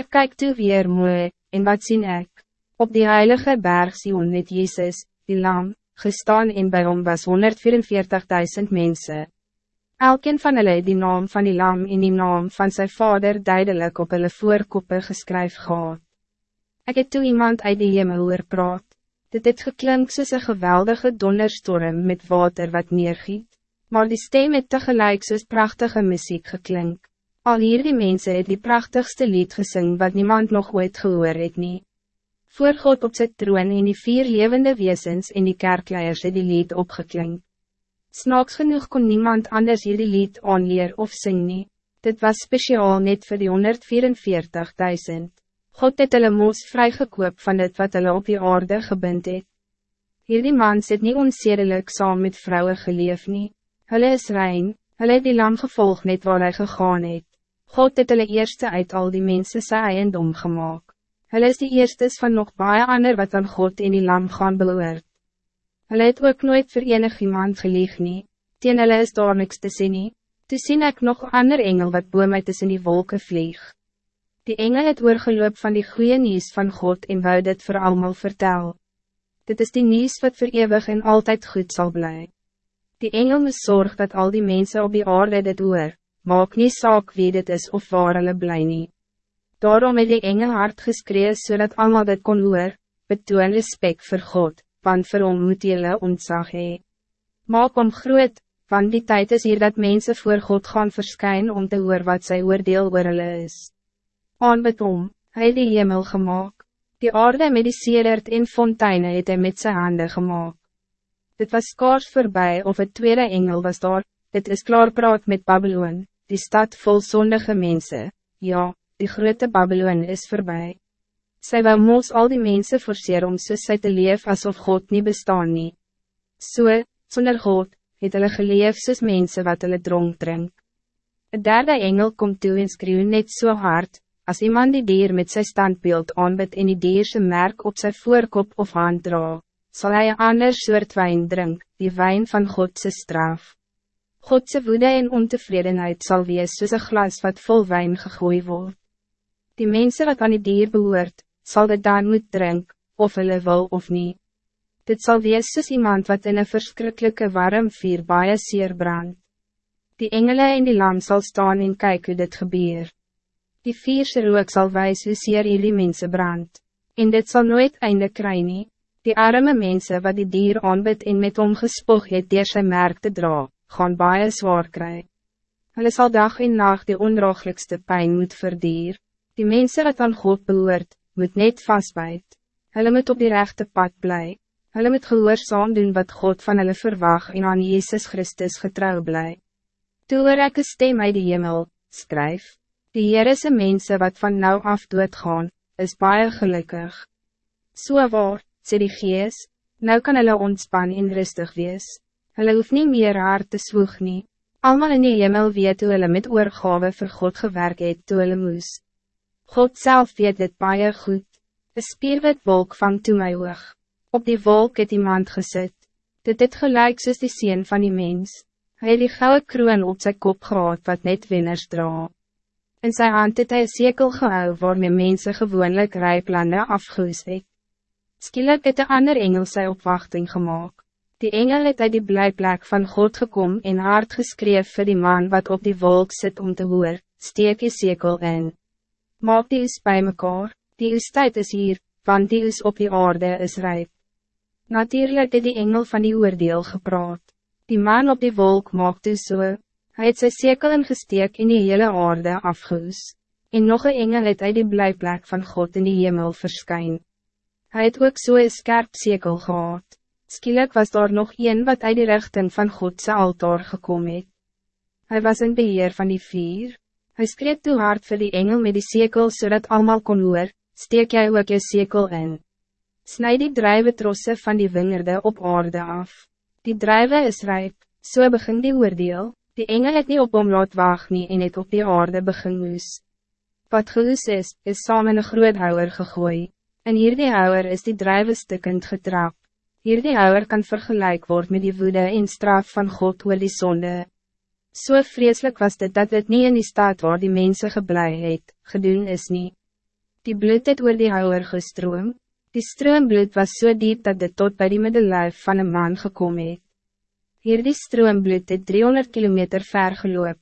Ik kijk toe weer mooi, en wat zie ik? Op die heilige berg Sion met Jezus, die lam, gestaan en bij hom was 144.000 mensen. Elkeen van hulle het die naam van die lam en die naam van zijn vader duidelijk op hulle voorkoppe geskryf gehad. Ik het toe iemand uit die hemel hoor praat. Dit het geklink soos een geweldige donderstorm met water wat neergiet, maar die stem het tegelijk soos prachtige muziek geklink. Al hier die mense het die prachtigste lied gesing wat niemand nog ooit gehoor het nie. Voor God op zijn troon en die vier levende wezens en die kerkleiers het die lied opgeklink. Snaaks genoeg kon niemand anders hier die lied aanleer of sing nie. Dit was speciaal net voor die 144.000. God het hulle moos vrygekoop van dit wat hulle op die aarde gebind het. Hierdie man sit nie onsedelik saam met vrouwen geleef nie. Hulle is rein, hulle het die lam gevolg net waar hy gegaan het. God het hulle eerste uit al die mensen sy eiendom gemaakt. Hulle is die eerstes van nog baie ander wat aan God in die lam gaan beloord. Hulle het ook nooit vir enig iemand geleeg nie, teen hulle is daar niks te sien nie. Toe sien ek nog ander engel wat boom uit tussen die wolken vlieg. Die engel het oorgeloop van die goede nieuws van God en wou dit voor allemaal vertel. Dit is die nieuws wat voor eeuwig en altijd goed zal blijven. Die engel moet zorg dat al die mensen op die aarde dit hoor, maak nie saak wie dit is of waar hulle bly nie. Daarom het die engel hard geskreeuw zodat so allemaal dit kon hoor, betoon respect voor God, want vir hom moet jylle ontzag hee. Maak om groot, want die tijd is hier dat mensen voor God gaan verschijnen om te hoor wat zij oordeel oor hulle is. Aanbid om, hy die hemel gemaakt. Die aarde met die sedert en fonteine het hy met zijn handen gemaakt. Dit was kaars voorbij of het tweede engel was daar, dit is klaar praat met Babylon, die stad vol zondige mensen. ja, die grote Babylon is voorbij. Zij wil moos al die mensen forceer om soos sy te leef alsof God niet bestaan nie. So, zonder God, het hulle geleef soos mense wat hulle dronk drink. Een derde engel komt toe en skreeuw net zo so hard, als iemand die dier met zijn standbeeld aanbid en die dierse merk op zijn voorkop of hand dra, zal hij een ander soort wijn drink, die wijn van Godse straf. Godse woede en ontevredenheid zal wees soos een glas wat vol wijn gegooid wordt. Die mensen wat aan die dier behoort, zal dit dan moet drink, of hulle wil of niet. Dit zal wees soos iemand wat in een verschrikkelijke warm vier baie seer brand. Die engelen in die lam zal staan en kyk hoe dit gebeur. Die vierse rook zal wijs hoe seer die mensen brand. En dit zal nooit einde kry nie. Die arme mensen wat die dier aanbid en met hom gespoeg het dier sy merk te dra, gaan baie zwaar kry. Hulle sal dag en nacht die ondraaglikste pijn moet verdier. Die mensen wat aan God behoort, moet net vastbijt. Hulle moet op die rechte pad blij. Hulle moet gehoorzaam doen wat God van hulle verwag en aan Jezus Christus getrouw bly. Toe hoor ek een stem uit die hemel, skryf, die Heer is een mense wat van nou af doodgaan, is baie gelukkig. So waar, sê die gees, nou kan hulle ontspan en rustig wees. Hulle hoef nie meer haar te swoeg nie. Almal in die hemel weet hoe hulle met oorgave vir God gewerk het toe hulle moes. God zelf weet dit baie goed. Een spierwit wolk vang toe my oog. Op die wolk het iemand gezet. Dit het gelijk soos die sien van die mens. Hij het die gouden kroon op zijn kop gehad wat net winners dra. In zijn hand het hy een sekel gehou waarmee mense gewoonlik rijplande afgehoes het. Skielik het een ander engel sy opwachting gemaakt. Die engel het uit die blijplek van God gekom en hard geskreef vir die man wat op die wolk zit om te hoor, steek die sekel in. Maak die is bij mekaar, die is tijd is hier, want die is op die aarde is rijp. Natuurlijk het die engel van die oordeel gepraat. Die man op die wolk maakte so, hy het sy sekel ingesteek in die hele aarde afgehoes, en nog een engel het uit die blijplek van God in die hemel verskyn. Hij het ook so een skerp sekel gehad. Skielik was daar nog een wat uit die richting van Godse altaar gekomen het. Hij was in beheer van die vier. Hij skreef toe hard vir die engel met die sekel zodat so allemaal kon hoor, steek jy ook je sekel in. Snijd die drijven trossen van die wingerde op aarde af. Die drijven is rijp, so begin die oordeel, die engel het nie op hom laat waag nie en het op die aarde begin moes. Wat geloos is, is saam in een groot houwer gegooi, en hier die houwer is die drijven stukkend getrap. Hier die houwer kan vergelijk worden met die woede en straf van God oor die zonde. Zo so vreselijk was dit dat het niet in die staat waar die mensen geblei het, gedoen is niet. Die bloed het oor die houwer gestroom, die stroombloed was so diep dat dit tot bij die middellijf van een man gekomen het. Hier die stroombloed het 300 kilometer ver geloop.